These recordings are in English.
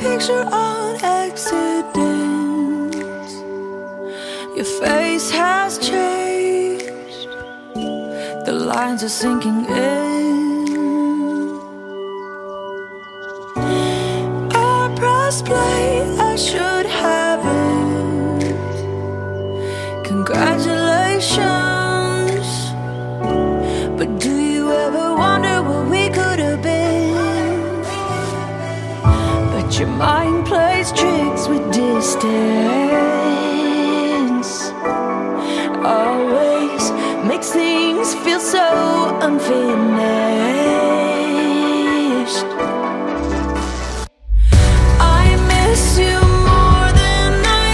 picture on accident. Your face has changed, the lines are sinking in. I pressed play, I should haven't. Congratulations, your mind plays tricks with distance. Always makes things feel so unfinished. I miss you more than I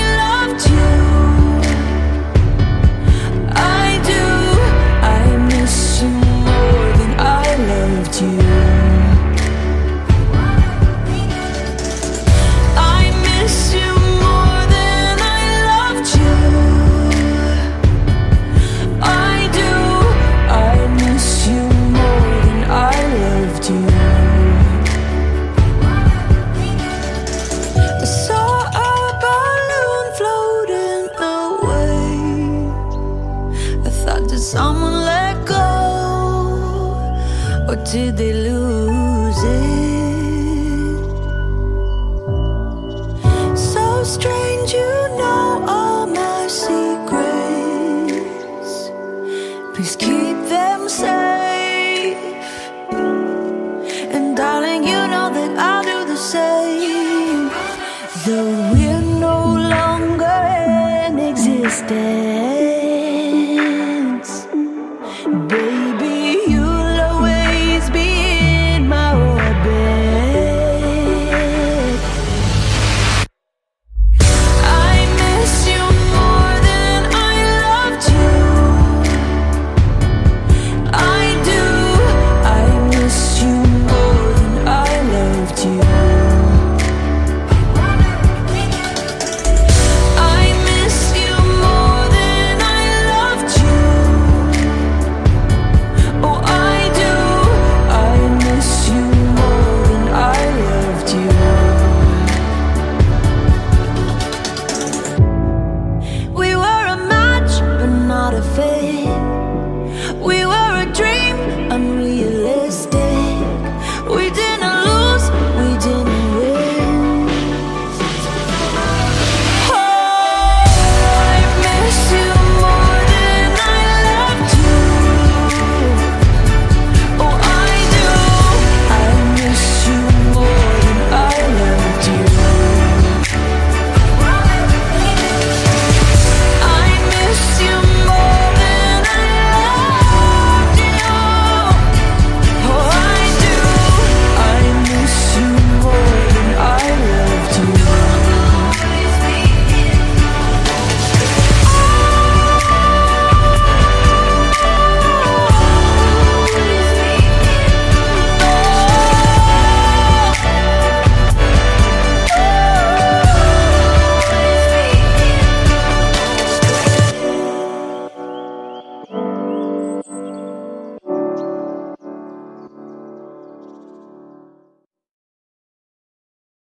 loved you. Or did they lose it? So strange, you know all my secrets. Please keep them safe. And darling, you know that I'll do the same. Though